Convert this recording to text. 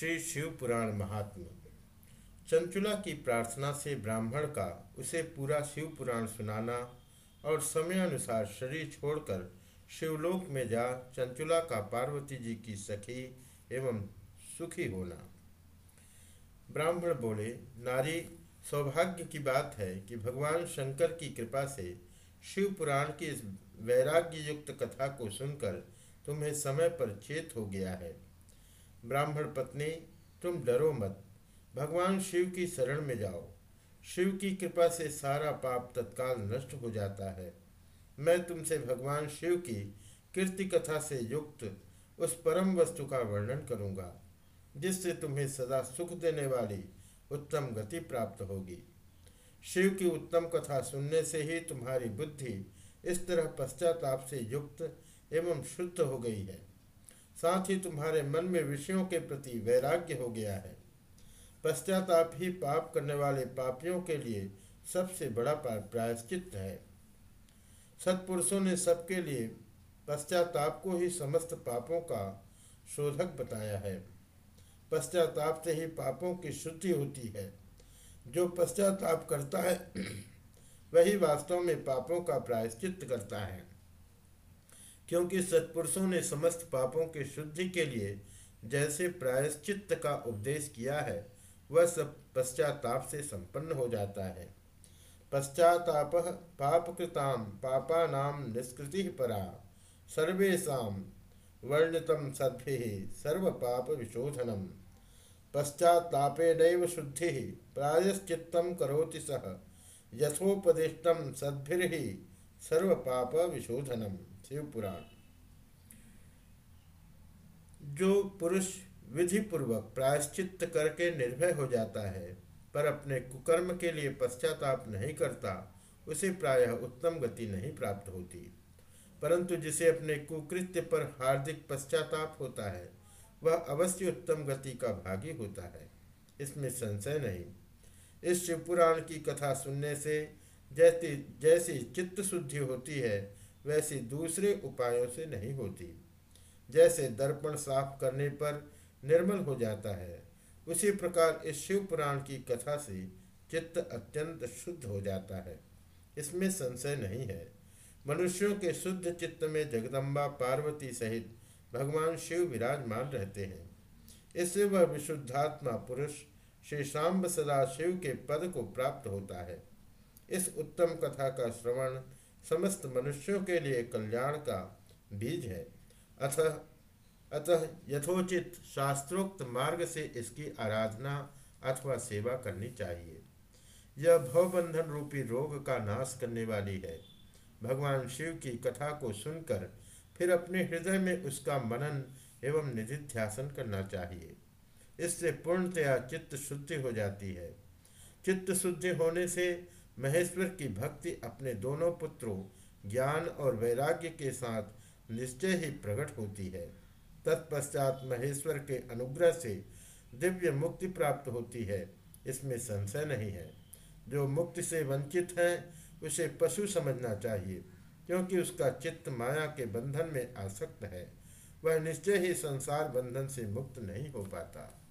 श्री शिव पुराण महात्मा। चंचुला की प्रार्थना से ब्राह्मण का उसे पूरा शिव पुराण सुनाना और समय अनुसार शरीर छोड़कर शिवलोक में जा चंचुला का पार्वती जी की सखी एवं सुखी होना। ब्राह्मण बोले, नारी, सौभाग्य की बात है कि भगवान शंकर की कृपा से शिव पुराण की इस वैराग्य युक्त कथा को सुनकर तुम्हें समय पर चेत हो गया है। ब्राह्मण पत्नी, तुम डरो मत। भगवान शिव की शरण में जाओ। शिव की कृपा से सारा पाप तत्काल नष्ट हो जाता है। मैं तुमसे भगवान शिव की कीर्ति कथा से युक्त उस परम वस्तु का वर्णन करूँगा, जिससे तुम्हें सदा सुख देने वाली उत्तम गति प्राप्त होगी। शिव की उत्तम कथा सुनने से ही तुम्हारी बुद्धि इस तरह पश्चाताप से युक्त एवं शुद्ध हो गई है। साथ ही तुम्हारे मन में विषयों के प्रति वैराग्य हो गया है। पश्चाताप ही पाप करने वाले पापियों के लिए सबसे बड़ा प्रायश्चित है। सत्पुरुषों ने सबके लिए पश्चाताप को ही समस्त पापों का शोधक बताया है। पश्चाताप से ही पापों की शुद्धि होती है। जो पश्चाताप करता है, वही वास्तव में पापों का प्रायश्चित करता है। क्योंकि सत्पुरुषों ने समस्त पापों के शुद्धि के लिए जैसे प्रायश्चित का उपदेश किया है, वह सब पश्चाताप से संपन्न हो जाता है। पश्चाताप पापकृताम पापा नाम निष्कृति परा सर्वेशा वर्णितम सद्भि सर्व पाप विशोधनम पश्चातापेन शुद्धि प्रायश्चित करोति सह यथोपदिष्टम सद्भिर्हि सर्व पाप विशोधनम शिव पुराण जो पुरुष विधि पूर्वक प्रायश्चित करके निर्भय हो जाता है, पर अपने कुकर्म के लिए पश्चाताप नहीं करता, उसे प्रायः उत्तम गति नहीं प्राप्त होती। परंतु जिसे अपने कुकृत्य पर हार्दिक पश्चाताप होता है, वह अवश्य उत्तम गति का भागी होता है। इसमें संशय नहीं। इस शिवपुराण की कथा सुनने से जैसी जैसी चित्त शुद्धि होती है, वैसी दूसरे उपायों से नहीं होती। जैसे दर्पण साफ़ करने पर निर्मल हो जाता है, उसी प्रकार इस शिव पुराण की कथा से चित्त अत्यंत शुद्ध हो जाता है। इसमें संशय नहीं है। मनुष्यों के शुद्ध चित्त में जगदम्बा, पार्वती सहित भगवान शिव विराजमान रहते हैं। इससे वह विशुद्धात्मा पुरुष श्री सांब सदा शिव के पद को प्राप्त होता है। इस उत्तम कथा का श्रवण समस्त मनुष्यों के लिए कल्याण का बीज है। अतः अतः यथोचित शास्त्रोक्त मार्ग से इसकी आराधना अथवा सेवा करनी चाहिए। यह भवबंधन रूपी रोग का नाश करने वाली है। भगवान शिव की कथा को सुनकर फिर अपने हृदय में उसका मनन एवं निधिध्यासन करना चाहिए। इससे पूर्णतया चित्त शुद्धि हो जाती है। चित्त शुद्धि होने से महेश्वर की भक्ति अपने दोनों पुत्रों, ज्ञान और वैराग्य के साथ निश्चय ही प्रकट होती है। तत्पश्चात महेश्वर के अनुग्रह से दिव्य मुक्ति प्राप्त होती है। इसमें संशय नहीं है। जो मुक्ति से वंचित है, उसे पशु समझना चाहिए, क्योंकि उसका चित्त माया के बंधन में आसक्त है। वह निश्चय ही संसार बंधन से मुक्त नहीं हो पाता।